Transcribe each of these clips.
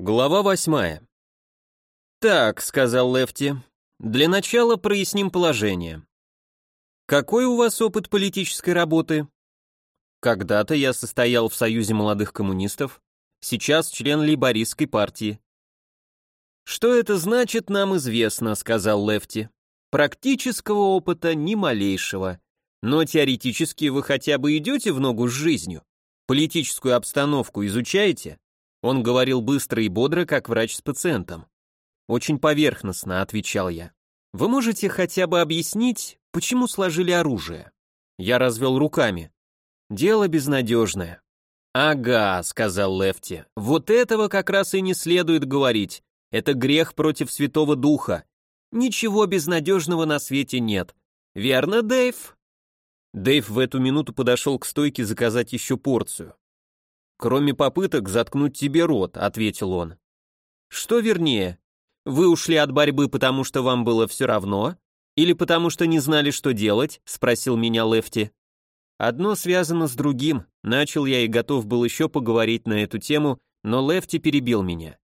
Глава восьмая. «Так», — сказал Лефти, — «для начала проясним положение. Какой у вас опыт политической работы?» «Когда-то я состоял в Союзе молодых коммунистов, сейчас член лейбористской партии». «Что это значит, нам известно», — сказал Лефти. «Практического опыта ни малейшего. Но теоретически вы хотя бы идете в ногу с жизнью? Политическую обстановку изучаете?» Он говорил быстро и бодро, как врач с пациентом. «Очень поверхностно», — отвечал я. «Вы можете хотя бы объяснить, почему сложили оружие?» Я развел руками. «Дело безнадежное». «Ага», — сказал Лефти, — «вот этого как раз и не следует говорить. Это грех против Святого Духа. Ничего безнадежного на свете нет. Верно, Дэйв?» Дэйв в эту минуту подошел к стойке заказать еще порцию. «Кроме попыток заткнуть тебе рот», — ответил он. «Что вернее, вы ушли от борьбы, потому что вам было все равно? Или потому что не знали, что делать?» — спросил меня Лефти. Одно связано с другим, начал я и готов был еще поговорить на эту тему, но Лефти перебил меня.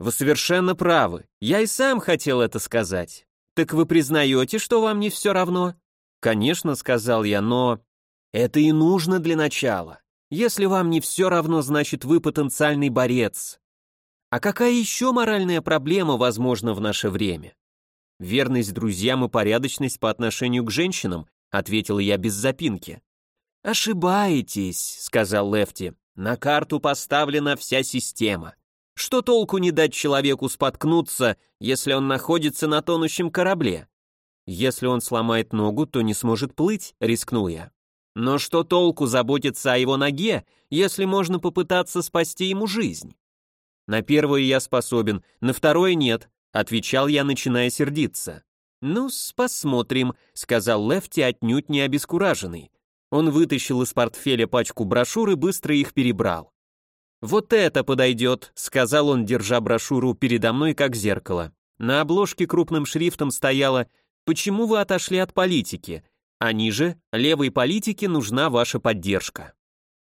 «Вы совершенно правы, я и сам хотел это сказать. Так вы признаете, что вам не все равно?» «Конечно», — сказал я, — «но...» «Это и нужно для начала. Если вам не все равно, значит вы потенциальный борец. А какая еще моральная проблема возможна в наше время? Верность друзьям и порядочность по отношению к женщинам, ответил я без запинки. Ошибаетесь, сказал Лефти. На карту поставлена вся система. Что толку не дать человеку споткнуться, если он находится на тонущем корабле? Если он сломает ногу, то не сможет плыть, рискнул я. Но что толку заботиться о его ноге, если можно попытаться спасти ему жизнь? На первое я способен, на второе нет, отвечал я, начиная сердиться. ну посмотрим», — сказал Лефти отнюдь не обескураженный. Он вытащил из портфеля пачку брошюр и быстро их перебрал. «Вот это подойдет», — сказал он, держа брошюру передо мной как зеркало. На обложке крупным шрифтом стояло «Почему вы отошли от политики?» А ниже левой политике нужна ваша поддержка.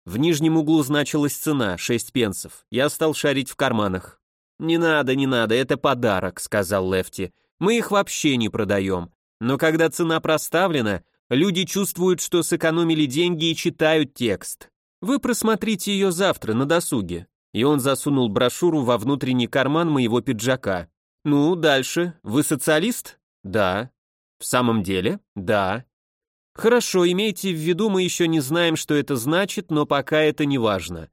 В нижнем углу значилась цена, 6 пенсов. Я стал шарить в карманах. «Не надо, не надо, это подарок», — сказал Лефти. «Мы их вообще не продаем. Но когда цена проставлена, люди чувствуют, что сэкономили деньги и читают текст. Вы просмотрите ее завтра на досуге». И он засунул брошюру во внутренний карман моего пиджака. «Ну, дальше. Вы социалист?» «Да». «В самом деле?» «Да». Хорошо, имейте в виду, мы еще не знаем, что это значит, но пока это не важно.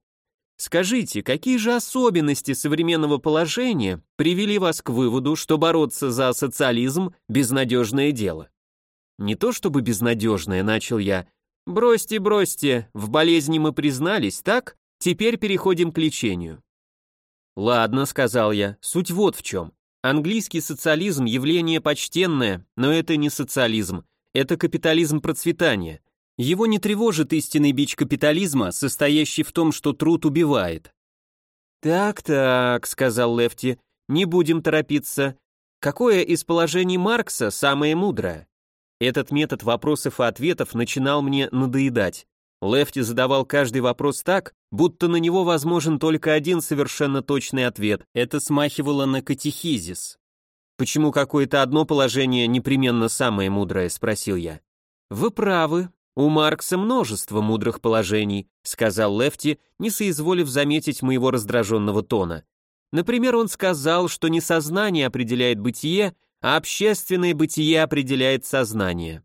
Скажите, какие же особенности современного положения привели вас к выводу, что бороться за социализм – безнадежное дело? Не то чтобы безнадежное, начал я. Бросьте, бросьте, в болезни мы признались, так? Теперь переходим к лечению. Ладно, сказал я, суть вот в чем. Английский социализм – явление почтенное, но это не социализм, это капитализм процветания. Его не тревожит истинный бич капитализма, состоящий в том, что труд убивает. «Так-так», — сказал Лефти, — «не будем торопиться. Какое из положений Маркса самое мудрое?» Этот метод вопросов и ответов начинал мне надоедать. Лефти задавал каждый вопрос так, будто на него возможен только один совершенно точный ответ. Это смахивало на катехизис. «Почему какое-то одно положение непременно самое мудрое?» – спросил я. «Вы правы. У Маркса множество мудрых положений», – сказал Лефти, не соизволив заметить моего раздраженного тона. Например, он сказал, что не сознание определяет бытие, а общественное бытие определяет сознание.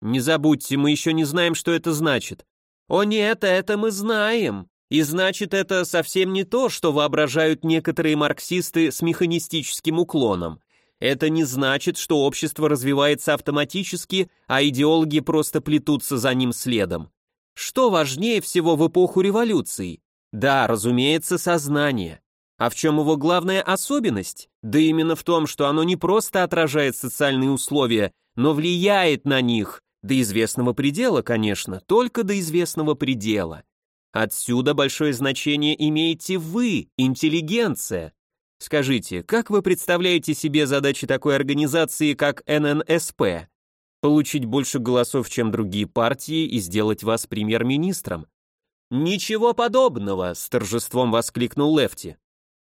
Не забудьте, мы еще не знаем, что это значит. О нет, это мы знаем. И значит, это совсем не то, что воображают некоторые марксисты с механистическим уклоном. Это не значит, что общество развивается автоматически, а идеологи просто плетутся за ним следом. Что важнее всего в эпоху революции? Да, разумеется, сознание. А в чем его главная особенность? Да именно в том, что оно не просто отражает социальные условия, но влияет на них, до известного предела, конечно, только до известного предела. Отсюда большое значение имеете вы, интеллигенция. Скажите, как вы представляете себе задачи такой организации, как ННСП? Получить больше голосов, чем другие партии, и сделать вас премьер-министром? Ничего подобного, с торжеством воскликнул Лефти.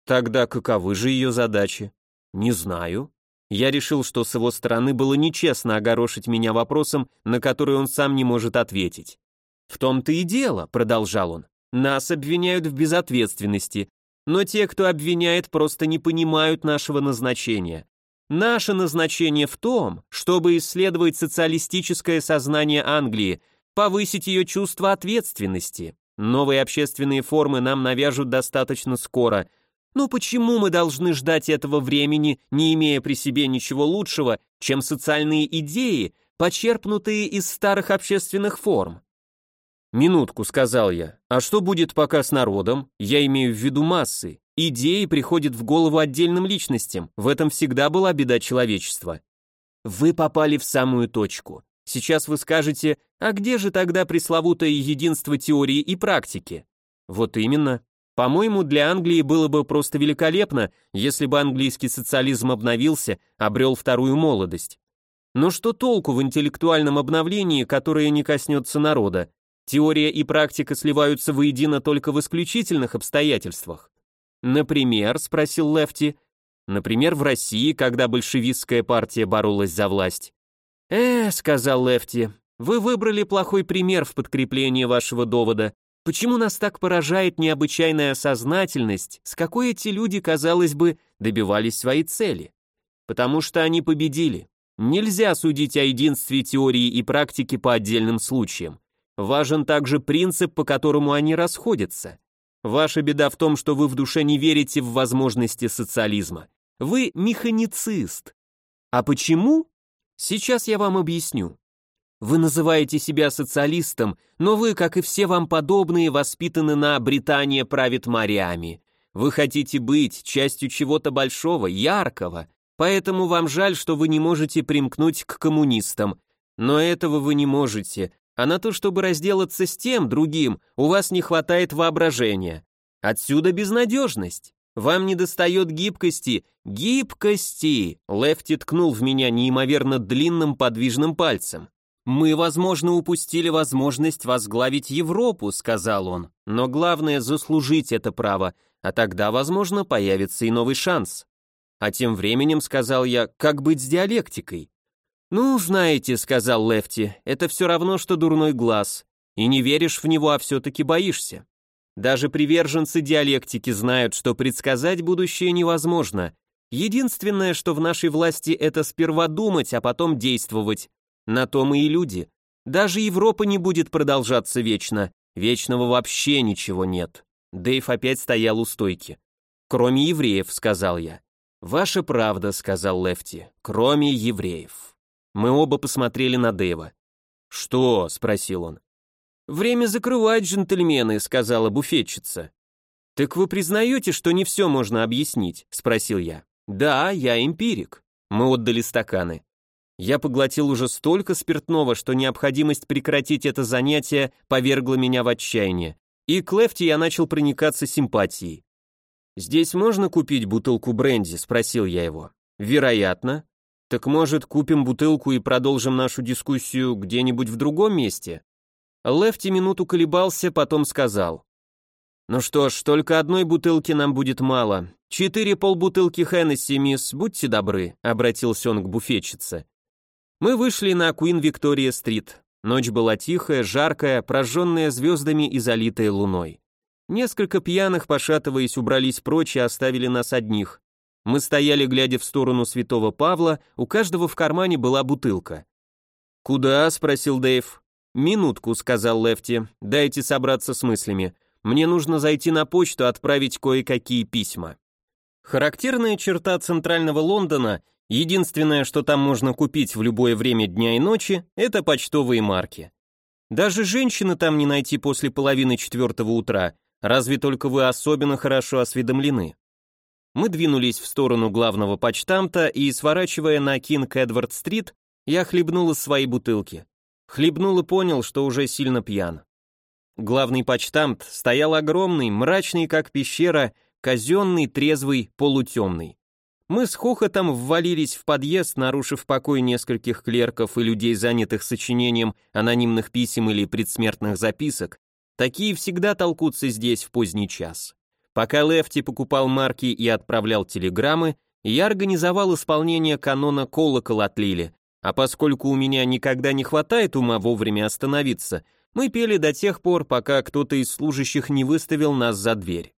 Тогда каковы же ее задачи? Не знаю. Я решил, что с его стороны было нечестно огорошить меня вопросом, на который он сам не может ответить. «В том-то и дело», — продолжал он, — «нас обвиняют в безответственности, но те, кто обвиняет, просто не понимают нашего назначения. Наше назначение в том, чтобы исследовать социалистическое сознание Англии, повысить ее чувство ответственности. Новые общественные формы нам навяжут достаточно скоро. Но почему мы должны ждать этого времени, не имея при себе ничего лучшего, чем социальные идеи, почерпнутые из старых общественных форм? «Минутку», — сказал я. «А что будет пока с народом? Я имею в виду массы. Идеи приходят в голову отдельным личностям. В этом всегда была беда человечества». «Вы попали в самую точку. Сейчас вы скажете, а где же тогда пресловутое единство теории и практики? Вот именно. По-моему, для Англии было бы просто великолепно, если бы английский социализм обновился, обрел вторую молодость. Но что толку в интеллектуальном обновлении, которое не коснется народа? Теория и практика сливаются воедино только в исключительных обстоятельствах. Например, спросил Лефти, например, в России, когда большевистская партия боролась за власть. «Э, — сказал Лефти, — вы выбрали плохой пример в подкреплении вашего довода. Почему нас так поражает необычайная сознательность, с какой эти люди, казалось бы, добивались своей цели? Потому что они победили. Нельзя судить о единстве теории и практики по отдельным случаям. Важен также принцип, по которому они расходятся. Ваша беда в том, что вы в душе не верите в возможности социализма. Вы механицист. А почему? Сейчас я вам объясню. Вы называете себя социалистом, но вы, как и все вам подобные, воспитаны на «Британия правит морями». Вы хотите быть частью чего-то большого, яркого, поэтому вам жаль, что вы не можете примкнуть к коммунистам. Но этого вы не можете, а на то, чтобы разделаться с тем, другим, у вас не хватает воображения. Отсюда безнадежность. Вам недостает гибкости. Гибкости! Лефти ткнул в меня неимоверно длинным подвижным пальцем. «Мы, возможно, упустили возможность возглавить Европу», — сказал он. «Но главное — заслужить это право, а тогда, возможно, появится и новый шанс». А тем временем, сказал я, как быть с диалектикой? «Ну, знаете», — сказал Лефти, — «это все равно, что дурной глаз. И не веришь в него, а все-таки боишься. Даже приверженцы диалектики знают, что предсказать будущее невозможно. Единственное, что в нашей власти, это сперва думать, а потом действовать. На то мы и люди. Даже Европа не будет продолжаться вечно. Вечного вообще ничего нет». Дэйв опять стоял у стойки. «Кроме евреев», — сказал я. «Ваша правда», — сказал Лефти, — «кроме евреев». Мы оба посмотрели на Дэйва. «Что?» — спросил он. «Время закрывать, джентльмены», — сказала буфетчица. «Так вы признаете, что не все можно объяснить?» — спросил я. «Да, я эмпирик». Мы отдали стаканы. Я поглотил уже столько спиртного, что необходимость прекратить это занятие повергла меня в отчаяние. И к Лефти я начал проникаться симпатией. «Здесь можно купить бутылку бренди?» — спросил я его. «Вероятно. Так может, купим бутылку и продолжим нашу дискуссию где-нибудь в другом месте? Лефти минуту колебался, потом сказал. Ну что ж, только одной бутылки нам будет мало. Четыре полбутылки Хеннесси, мисс, будьте добры, обратился он к буфетчице. Мы вышли на Куин Виктория Стрит. Ночь была тихая, жаркая, прожженная звездами и залитая луной. Несколько пьяных, пошатываясь, убрались прочь и оставили нас одних. Мы стояли, глядя в сторону святого Павла, у каждого в кармане была бутылка. «Куда?» — спросил Дэйв. «Минутку», — сказал Лефти, — «дайте собраться с мыслями. Мне нужно зайти на почту, отправить кое-какие письма». Характерная черта центрального Лондона, единственное, что там можно купить в любое время дня и ночи, это почтовые марки. Даже женщины там не найти после половины четвертого утра, разве только вы особенно хорошо осведомлены. Мы двинулись в сторону главного почтамта и, сворачивая на Кинг-Эдвард-стрит, я хлебнул из своей бутылки. Хлебнул и понял, что уже сильно пьян. Главный почтамт стоял огромный, мрачный, как пещера, казенный, трезвый, полутемный. Мы с хохотом ввалились в подъезд, нарушив покой нескольких клерков и людей, занятых сочинением анонимных писем или предсмертных записок. Такие всегда толкутся здесь в поздний час. Пока Лефти покупал марки и отправлял телеграммы, я организовал исполнение канона «Колокол от Лили», а поскольку у меня никогда не хватает ума вовремя остановиться, мы пели до тех пор, пока кто-то из служащих не выставил нас за дверь.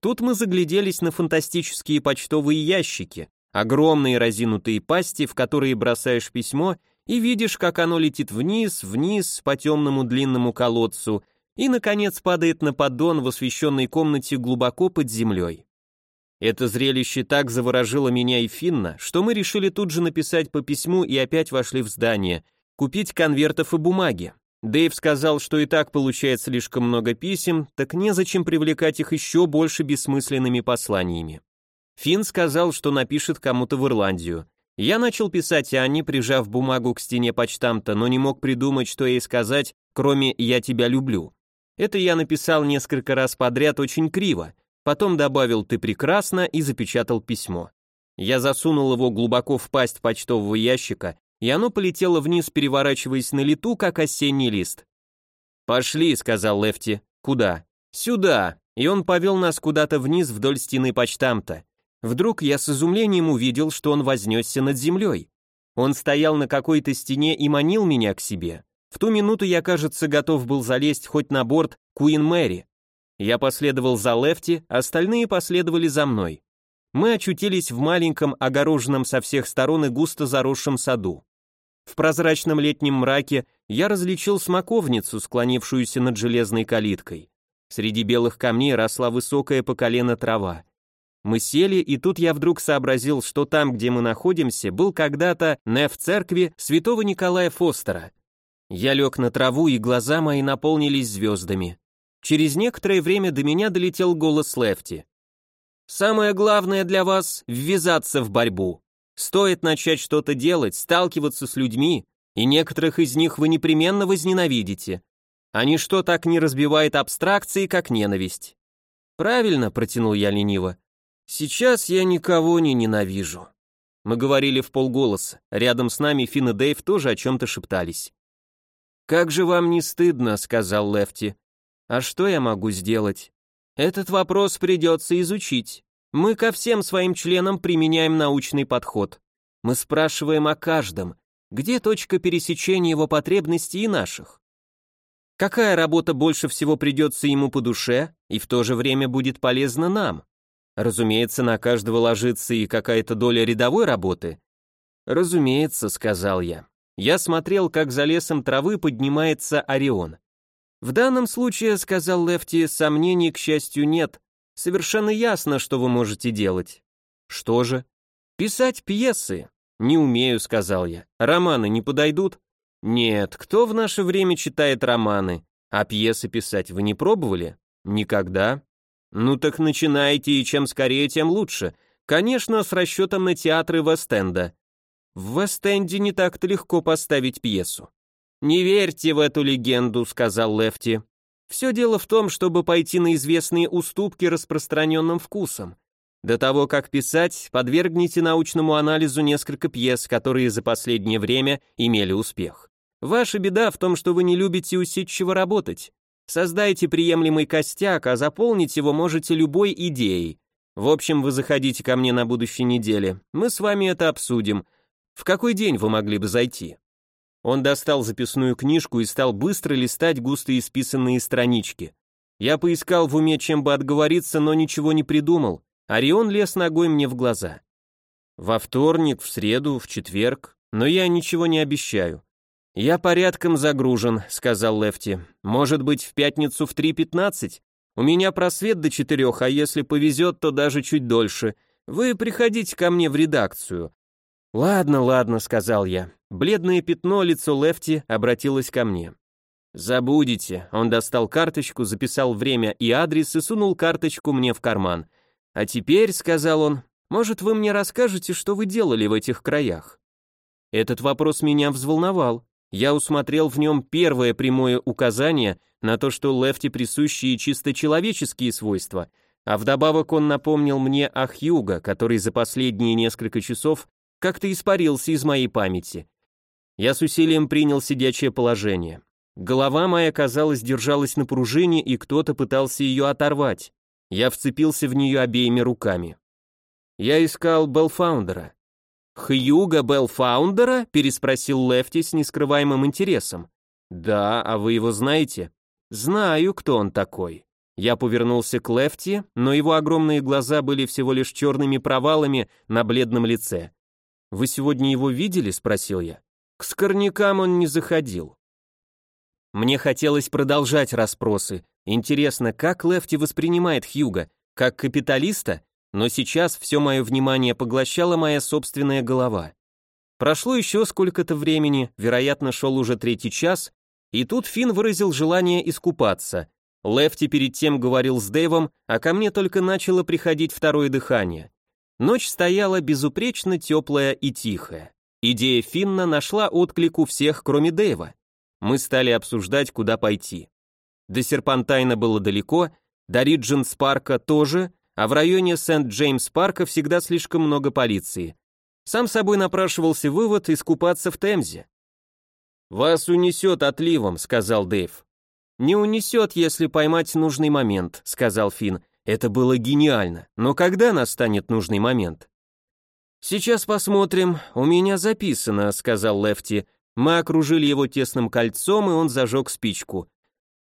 Тут мы загляделись на фантастические почтовые ящики, огромные разинутые пасти, в которые бросаешь письмо и видишь, как оно летит вниз, вниз по темному длинному колодцу и, наконец, падает на поддон в освещенной комнате глубоко под землей. Это зрелище так заворожило меня и Финна, что мы решили тут же написать по письму и опять вошли в здание, купить конвертов и бумаги. Дэйв сказал, что и так получает слишком много писем, так незачем привлекать их еще больше бессмысленными посланиями. Финн сказал, что напишет кому-то в Ирландию. Я начал писать Анне, прижав бумагу к стене почтамта, но не мог придумать, что ей сказать, кроме «я тебя люблю». Это я написал несколько раз подряд очень криво, потом добавил «ты прекрасна» и запечатал письмо. Я засунул его глубоко в пасть почтового ящика, и оно полетело вниз, переворачиваясь на лету, как осенний лист. «Пошли», — сказал Лефти. «Куда?» «Сюда», и он повел нас куда-то вниз вдоль стены почтамта. Вдруг я с изумлением увидел, что он вознесся над землей. Он стоял на какой-то стене и манил меня к себе. В ту минуту я, кажется, готов был залезть хоть на борт Куин Мэри. Я последовал за Лефти, остальные последовали за мной. Мы очутились в маленьком, огороженном со всех сторон и густо заросшем саду. В прозрачном летнем мраке я различил смоковницу, склонившуюся над железной калиткой. Среди белых камней росла высокая по колено трава. Мы сели, и тут я вдруг сообразил, что там, где мы находимся, был когда-то неф церкви святого Николая Фостера. Я лег на траву, и глаза мои наполнились звездами. Через некоторое время до меня долетел голос Лефти. «Самое главное для вас — ввязаться в борьбу. Стоит начать что-то делать, сталкиваться с людьми, и некоторых из них вы непременно возненавидите. А ничто так не разбивает абстракции, как ненависть». «Правильно», — протянул я лениво. Сейчас я никого не ненавижу. Мы говорили в полголоса. Рядом с нами Финн и Дэйв тоже о чем-то шептались. «Как же вам не стыдно», — сказал Лефти. «А что я могу сделать? Этот вопрос придется изучить. Мы ко всем своим членам применяем научный подход. Мы спрашиваем о каждом, где точка пересечения его потребностей и наших. Какая работа больше всего придется ему по душе и в то же время будет полезна нам? Разумеется, на каждого ложится и какая-то доля рядовой работы. Разумеется, сказал я. Я смотрел, как за лесом травы поднимается Орион. В данном случае, сказал Лефти, сомнений, к счастью, нет. Совершенно ясно, что вы можете делать. Что же? Писать пьесы. Не умею, сказал я. Романы не подойдут? Нет, кто в наше время читает романы? А пьесы писать вы не пробовали? Никогда. Ну так начинайте, и чем скорее, тем лучше. Конечно, с расчетом на театры Вест-Энда. В Вест-Энде не так-то легко поставить пьесу. «Не верьте в эту легенду», — сказал Лефти. «Все дело в том, чтобы пойти на известные уступки распространенным вкусам. До того, как писать, подвергните научному анализу несколько пьес, которые за последнее время имели успех. Ваша беда в том, что вы не любите усидчиво работать. Создайте приемлемый костяк, а заполнить его можете любой идеей. В общем, вы заходите ко мне на будущей неделе. Мы с вами это обсудим. В какой день вы могли бы зайти?» Он достал записную книжку и стал быстро листать густо исписанные странички. Я поискал в уме, чем бы отговориться, но ничего не придумал. Орион лез ногой мне в глаза. Во вторник, в среду, в четверг, но я ничего не обещаю. «Я порядком загружен», — сказал Лефти. «Может быть, в пятницу в 3.15? У меня просвет до четырех, а если повезет, то даже чуть дольше. Вы приходите ко мне в редакцию». «Ладно, ладно», — сказал я. Бледное пятно, лицо Лефти обратилось ко мне. «Забудете». Он достал карточку, записал время и адрес и сунул карточку мне в карман. «А теперь», — сказал он, — «может, вы мне расскажете, что вы делали в этих краях?» Этот вопрос меня взволновал. Я усмотрел в нем первое прямое указание на то, что Лефти присущие чисто человеческие свойства, а вдобавок он напомнил мне о Хьюго, который за последние несколько часов как-то испарился из моей памяти. Я с усилием принял сидячее положение. Голова моя, казалось, держалась на пружине, и кто-то пытался ее оторвать. Я вцепился в нее обеими руками. Я искал Белфаундера. «Хьюга Белфаундера?» — переспросил Лефти с нескрываемым интересом. «Да, а вы его знаете?» «Знаю, кто он такой». Я повернулся к Лефти, но его огромные глаза были всего лишь черными провалами на бледном лице. «Вы сегодня его видели?» — спросил я. «К скорнякам он не заходил». Мне хотелось продолжать расспросы. Интересно, как Лефти воспринимает Хьюга? Как капиталиста? Но сейчас все мое внимание поглощала моя собственная голова. Прошло еще сколько-то времени, вероятно, шел уже третий час, и тут Финн выразил желание искупаться. Лефти перед тем говорил с Дэйвом, а ко мне только начало приходить второе дыхание. Ночь стояла безупречно теплая и тихая. Идея Финна нашла отклик у всех, кроме Дэйва. Мы стали обсуждать, куда пойти. До Серпантайна было далеко, до Ридженс-парка тоже, а в районе Сент-Джеймс-парка всегда слишком много полиции. Сам собой напрашивался вывод искупаться в Темзе. «Вас унесет отливом», — сказал Дэйв. «Не унесет, если поймать нужный момент», — сказал Финн. Это было гениально, но когда настанет нужный момент? «Сейчас посмотрим, у меня записано», — сказал Лефти. Мы окружили его тесным кольцом, и он зажег спичку.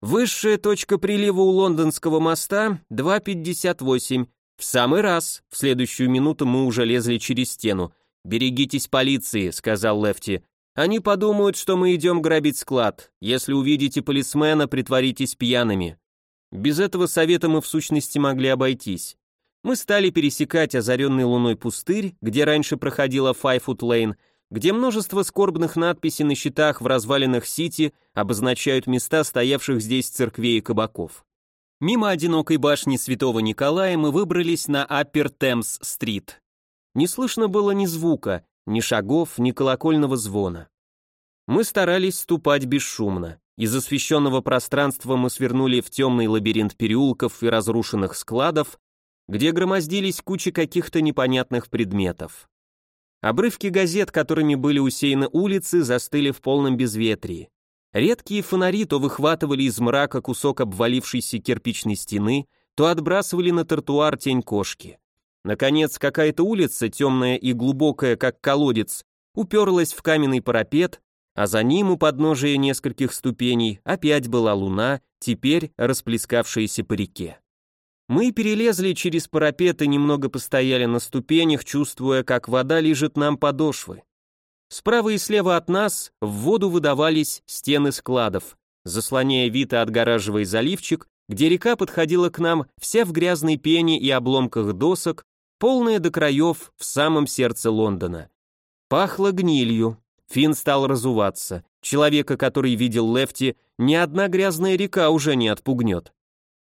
«Высшая точка прилива у лондонского моста — 2.58. В самый раз. В следующую минуту мы уже лезли через стену. «Берегитесь полиции», — сказал Лефти. Они подумают, что мы идем грабить склад. Если увидите полисмена, притворитесь пьяными. Без этого совета мы в сущности могли обойтись. Мы стали пересекать озаренный луной пустырь, где раньше проходила Файфут Лейн, где множество скорбных надписей на щитах в развалинах Сити обозначают места стоявших здесь церквей и кабаков. Мимо одинокой башни Святого Николая мы выбрались на Аппер Темс-стрит. Не слышно было ни звука, ни шагов, ни колокольного звона. Мы старались ступать бесшумно. Из освещенного пространства мы свернули в темный лабиринт переулков и разрушенных складов, где громоздились кучи каких-то непонятных предметов. Обрывки газет, которыми были усеяны улицы, застыли в полном безветрии. Редкие фонари то выхватывали из мрака кусок обвалившейся кирпичной стены, то отбрасывали на тротуар тень кошки. Наконец, какая-то улица, темная и глубокая, как колодец, уперлась в каменный парапет, а за ним у подножия нескольких ступеней опять была луна, теперь расплескавшаяся по реке. Мы перелезли через парапет и немного постояли на ступенях, чувствуя, как вода лежит нам подошвы. Справа и слева от нас в воду выдавались стены складов, заслоняя вид и отгораживая заливчик, где река подходила к нам вся в грязной пене и обломках досок, полная до краев в самом сердце Лондона. Пахло гнилью. Финн стал разуваться. Человека, который видел Лефти, ни одна грязная река уже не отпугнет.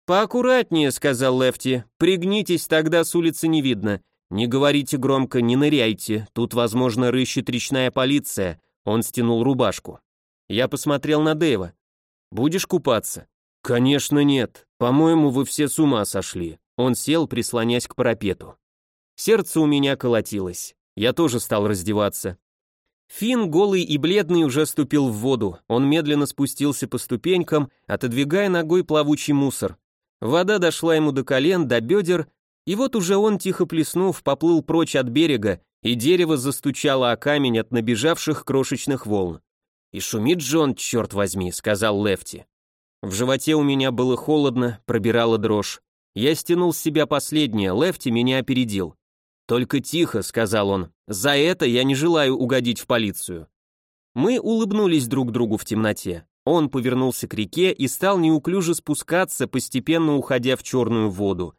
«Поаккуратнее», — сказал Лефти, — «пригнитесь, тогда с улицы не видно. Не говорите громко, не ныряйте, тут, возможно, рыщет речная полиция». Он стянул рубашку. Я посмотрел на Дэйва. «Будешь купаться?» «Конечно нет. По-моему, вы все с ума сошли». Он сел, прислонясь к парапету. Сердце у меня колотилось. Я тоже стал раздеваться. Фин, голый и бледный, уже ступил в воду. Он медленно спустился по ступенькам, отодвигая ногой плавучий мусор. Вода дошла ему до колен, до бедер, и вот уже он, тихо плеснув, поплыл прочь от берега, и дерево застучало о камень от набежавших крошечных волн. «И шумит Джон, черт возьми», — сказал Лефти. В животе у меня было холодно, пробирала дрожь. Я стянул с себя последнее, Лефти меня опередил. «Только тихо», — сказал он, — «за это я не желаю угодить в полицию». Мы улыбнулись друг другу в темноте. Он повернулся к реке и стал неуклюже спускаться, постепенно уходя в черную воду.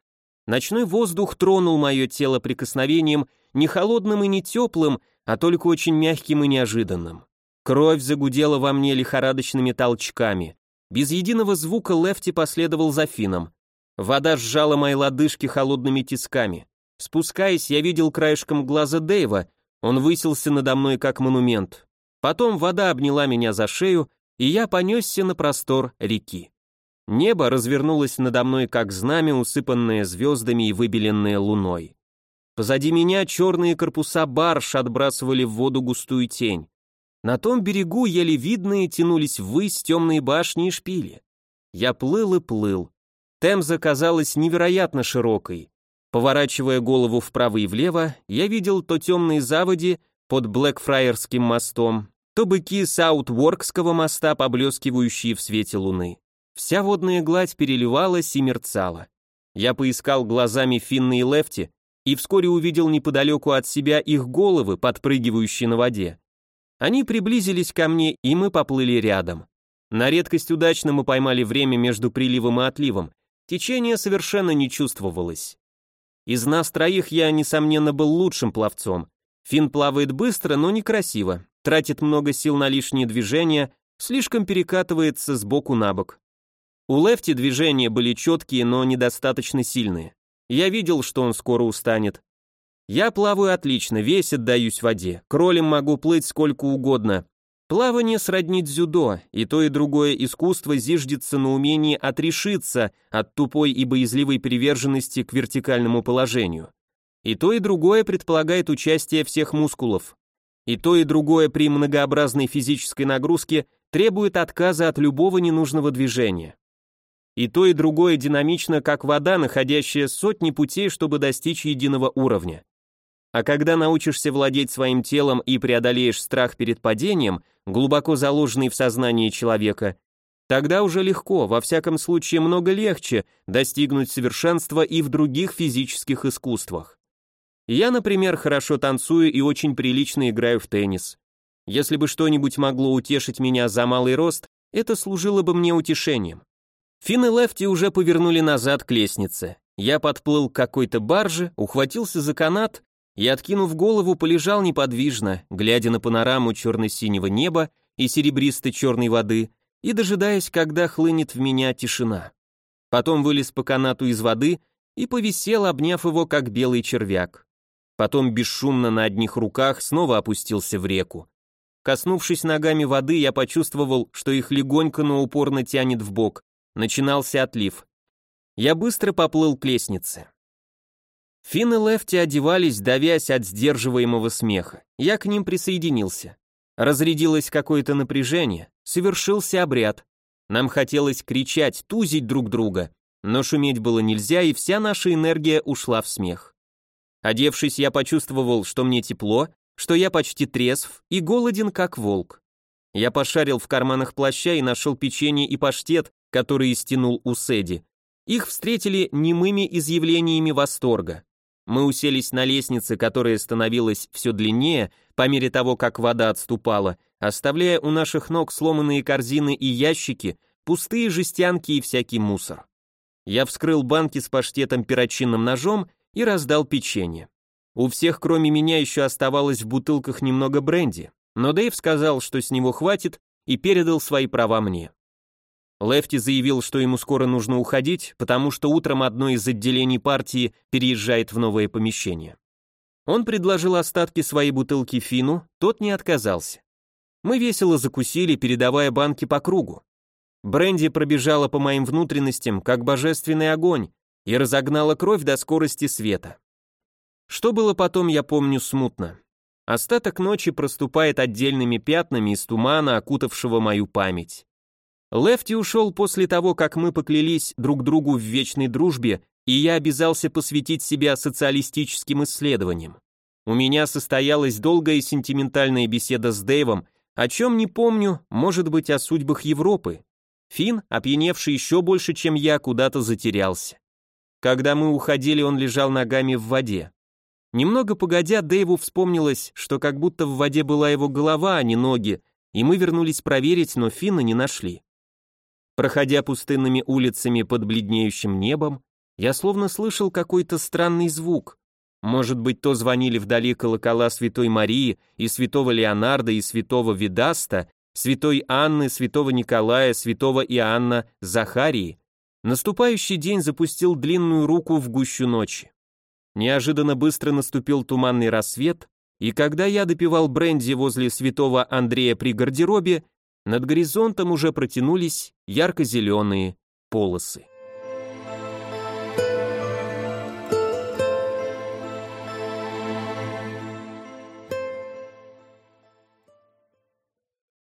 Ночной воздух тронул мое тело прикосновением не холодным и не теплым, а только очень мягким и неожиданным. Кровь загудела во мне лихорадочными толчками. Без единого звука Лефти последовал за Фином. Вода сжала мои лодыжки холодными тисками. Спускаясь, я видел краешком глаза Дэйва, он высился надо мной как монумент. Потом вода обняла меня за шею, и я понесся на простор реки. Небо развернулось надо мной как знамя, усыпанное звездами и выбеленное луной. Позади меня черные корпуса барж отбрасывали в воду густую тень. На том берегу еле видные тянулись ввысь темные башни и шпили. Я плыл и плыл. Темза казалась невероятно широкой. Поворачивая голову вправо и влево, я видел то темные заводи под Блэкфрайерским мостом, то быки Саутворкского моста, поблескивающие в свете луны. Вся водная гладь переливалась и мерцала. Я поискал глазами Финны и Лефти и вскоре увидел неподалеку от себя их головы, подпрыгивающие на воде. Они приблизились ко мне, и мы поплыли рядом. На редкость удачно мы поймали время между приливом и отливом. Течение совершенно не чувствовалось. Из нас троих я, несомненно, был лучшим пловцом. Финн плавает быстро, но некрасиво, тратит много сил на лишние движения, слишком перекатывается с боку на бок. У Лефти движения были четкие, но недостаточно сильные. Я видел, что он скоро устанет. Я плаваю отлично, весь отдаюсь воде, кролем могу плыть сколько угодно, Плавание сродни дзюдо, и то и другое искусство зиждется на умении отрешиться от тупой и боязливой приверженности к вертикальному положению. И то и другое предполагает участие всех мускулов. И то и другое при многообразной физической нагрузке требует отказа от любого ненужного движения. И то и другое динамично, как вода, находящая сотни путей, чтобы достичь единого уровня. А когда научишься владеть своим телом и преодолеешь страх перед падением, глубоко заложенный в сознании человека, тогда уже легко, во всяком случае много легче, достигнуть совершенства и в других физических искусствах. Я, например, хорошо танцую и очень прилично играю в теннис. Если бы что-нибудь могло утешить меня за малый рост, это служило бы мне утешением. Финн и Лефти уже повернули назад к лестнице. Я подплыл к какой-то барже, ухватился за канат и, откинув голову, полежал неподвижно, глядя на панораму черно-синего неба и серебристо-черной воды, и дожидаясь, когда хлынет в меня тишина. Потом вылез по канату из воды и повисел, обняв его, как белый червяк. Потом бесшумно на одних руках снова опустился в реку. Коснувшись ногами воды, я почувствовал, что их легонько, но упорно тянет в бок. Начинался отлив. Я быстро поплыл к лестнице. Финн и Лефти одевались, давясь от сдерживаемого смеха. Я к ним присоединился. Разрядилось какое-то напряжение, совершился обряд. Нам хотелось кричать, тузить друг друга, но шуметь было нельзя, и вся наша энергия ушла в смех. Одевшись, я почувствовал, что мне тепло, что я почти трезв и голоден, как волк. Я пошарил в карманах плаща и нашел печенье и паштет, которые стянул у Седи. Их встретили немыми изъявлениями восторга. Мы уселись на лестнице, которая становилась все длиннее по мере того, как вода отступала, оставляя у наших ног сломанные корзины и ящики, пустые жестянки и всякий мусор. Я вскрыл банки с паштетом перочинным ножом и раздал печенье. У всех, кроме меня, еще оставалось в бутылках немного бренди, но Дэйв сказал, что с него хватит, и передал свои права мне. Лефти заявил, что ему скоро нужно уходить, потому что утром одно из отделений партии переезжает в новое помещение. Он предложил остатки своей бутылки Фину, тот не отказался. Мы весело закусили, передавая банки по кругу. Бренди пробежала по моим внутренностям, как божественный огонь, и разогнала кровь до скорости света. Что было потом, я помню смутно. Остаток ночи проступает отдельными пятнами из тумана, окутавшего мою память. Лефти ушел после того, как мы поклялись друг другу в вечной дружбе, и я обязался посвятить себя социалистическим исследованиям. У меня состоялась долгая сентиментальная беседа с Дэйвом, о чем не помню, может быть, о судьбах Европы. Финн, опьяневший еще больше, чем я, куда-то затерялся. Когда мы уходили, он лежал ногами в воде. Немного погодя, Дэйву вспомнилось, что как будто в воде была его голова, а не ноги, и мы вернулись проверить, но Финна не нашли. Проходя пустынными улицами под бледнеющим небом, я словно слышал какой-то странный звук. Может быть, то звонили вдали колокола Святой Марии и Святого Леонарда и Святого Видаста, Святой Анны, Святого Николая, Святого Иоанна, Захарии. Наступающий день запустил длинную руку в гущу ночи. Неожиданно быстро наступил туманный рассвет, и когда я допивал бренди возле святого Андрея при гардеробе, над горизонтом уже протянулись ярко-зеленые полосы.